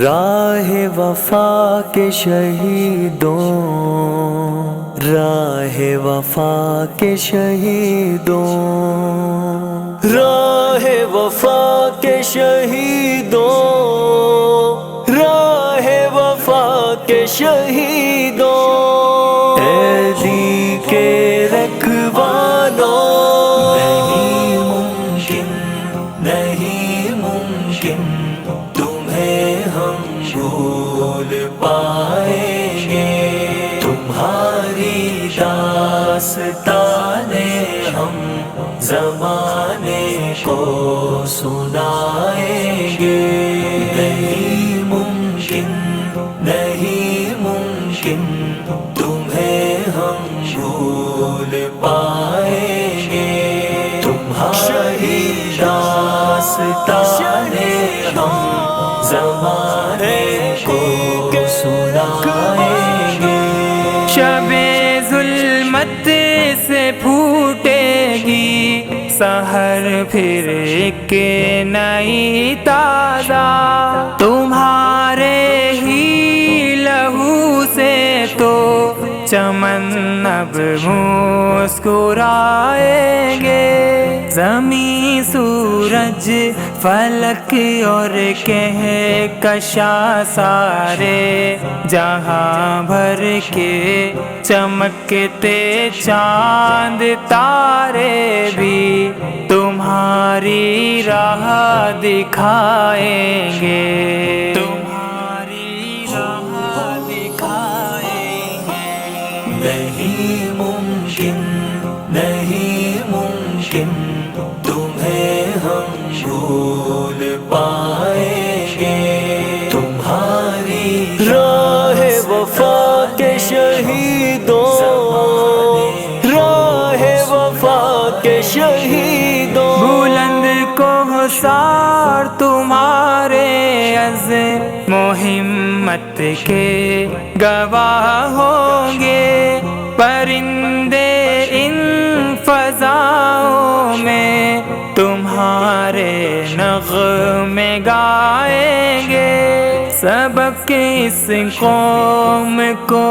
راہ وفا کے شہیدوں راہ وفا کے شہیدوں راہ وفا کے شہیدوں داستانیں ہم زمانے کو سنائیں گے۔ نہیں ممکن نہیں ممکن تمہیں ہم بھول پائیں گے۔ تمہاری داستانیں ہم زمانے سحر پھر ایک نئی تازہ۔ تمہارے ہی لہو سے تو چمن اب مسکرائیں گے۔ زمین، سورج، فلک اور کہ کشا سارے۔ جہاں بھر کے چمکتے چاند تارے بھی تمہاری راہ دکھائیں گے۔ تمہیں ہم بھول پائیں گے۔ تمہاری راہ وفا کے شہیدوں۔ راہ وفا کے شہیدوں۔ بلند کو سار تمہارے از محمت کے گواہ ہوں گے۔ پرندے تمہارے نغمے گائیں گے۔ سبق اس قوم کو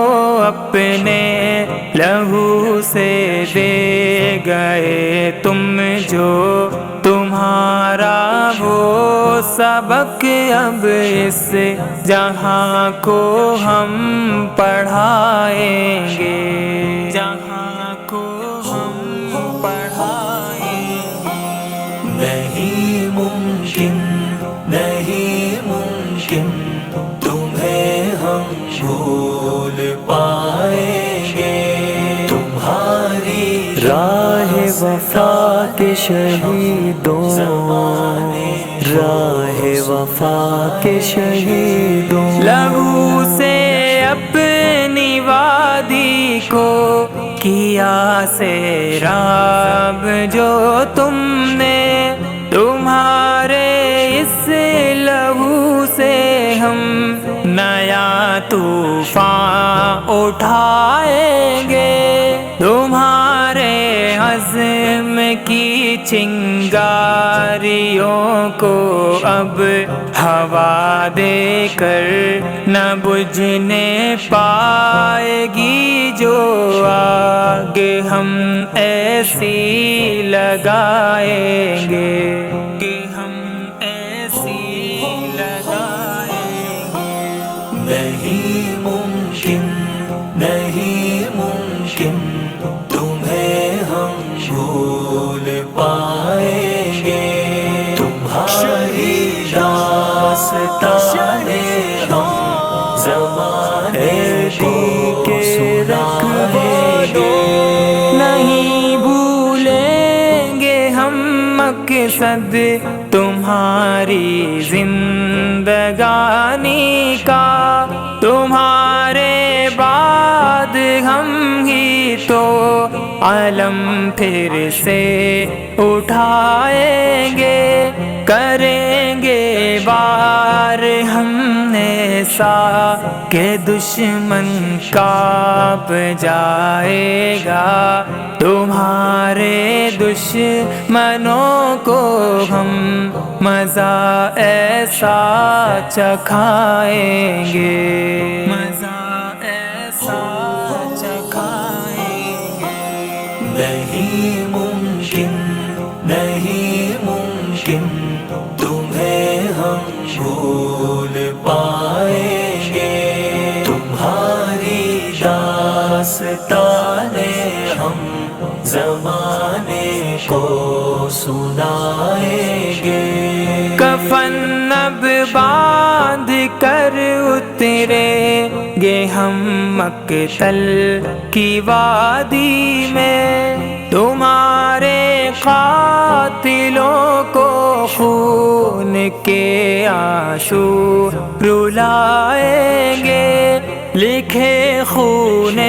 اپنے لہو سے دے گئے۔ تم جو تمہارا وہ سبق اب اس جہاں کو ہم پڑھائیں گے۔ جہاں شہیدوں راہ وفا کے شہیدوں لہو سے اپنی وادی کو کیا سے راب جو تم نے تمہارے اس لہو سے ہم نیا طوفان اٹھائیں گے تمہارے کی چنگاریوں کو اب ہوا دے کر نہ بجھنے پائے گی جو آگ ہم ایسی لگائیں گے کہ ہم ایسی لگائیں گے۔ نہیں ممکن، نہیں زمانے کو سنائیں نہیں بھولیں گے ہم مقصد تمہاری زندگانی کا۔ تمہارے بعد ہم ہی تو علم پھر سے اٹھائیں گے، کریں گے بار ہم نے سا کہ دشمن کاپ جائے گا۔ تمہارے دشمنوں کو ہم مزہ ایسا چکھائیں گے۔ مزہ ایسا چکھائیں گے۔ نہیں ممکن نہیں ممکن، تمہیں ہم بھول زمانے کو سنائیں گے کفن اب باندھ کر اترے گے ہم مقتل کی وادی میں۔ تمہارے قاتلوں کو خون کے آنسو رلائیں گے۔ لکھے خون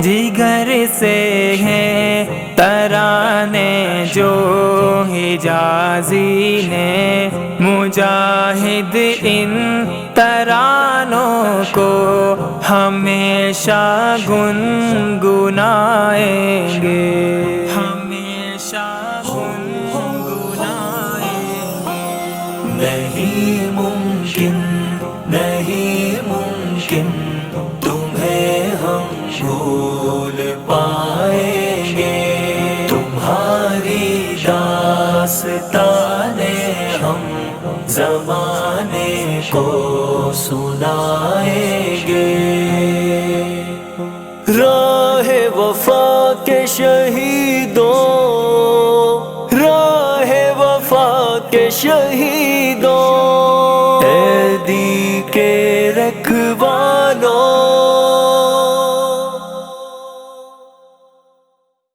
جگر سے ہیں، ترانے جو حجازی نے۔ مجاہد ان ترانوں کو ہمیشہ گنگنائیں گے۔ ہمیشہ گنگنائیں گے۔ نہیں ممکن زمانے کو سنائیں گے۔ راہ وفا کے شہیدوں راہ وفا کے شہید